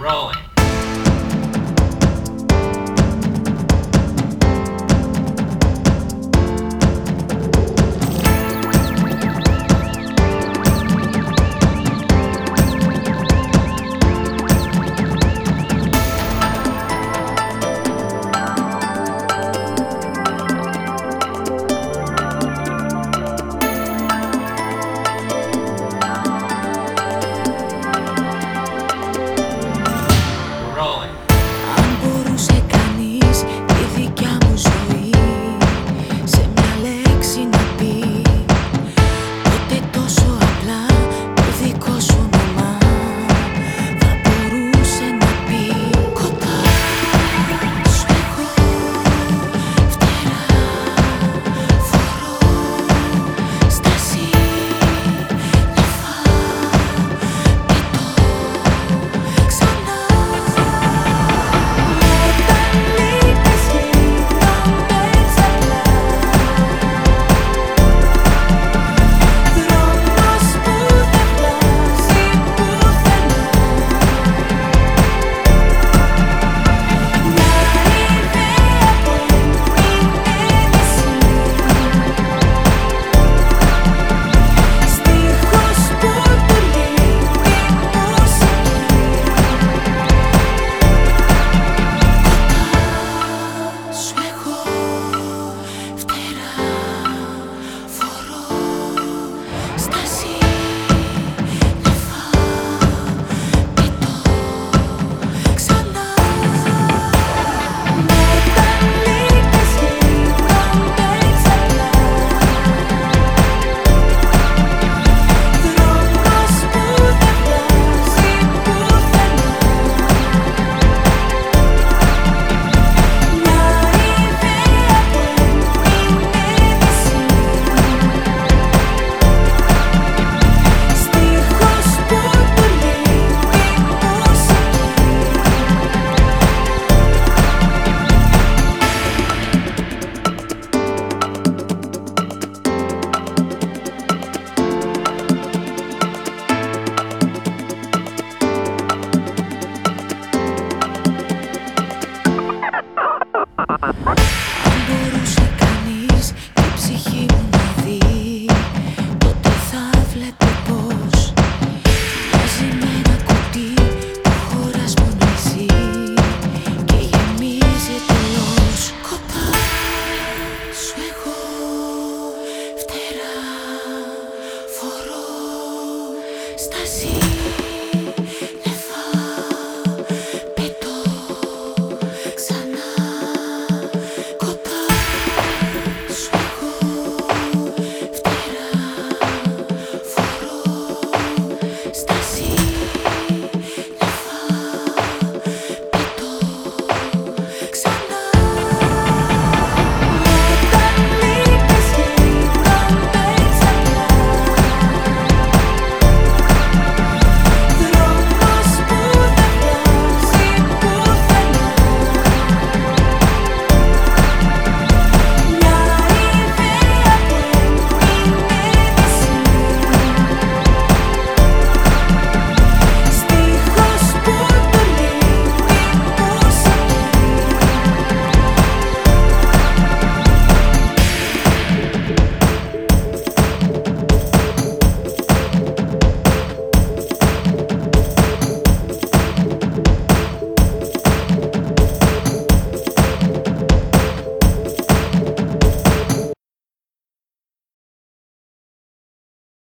rolling.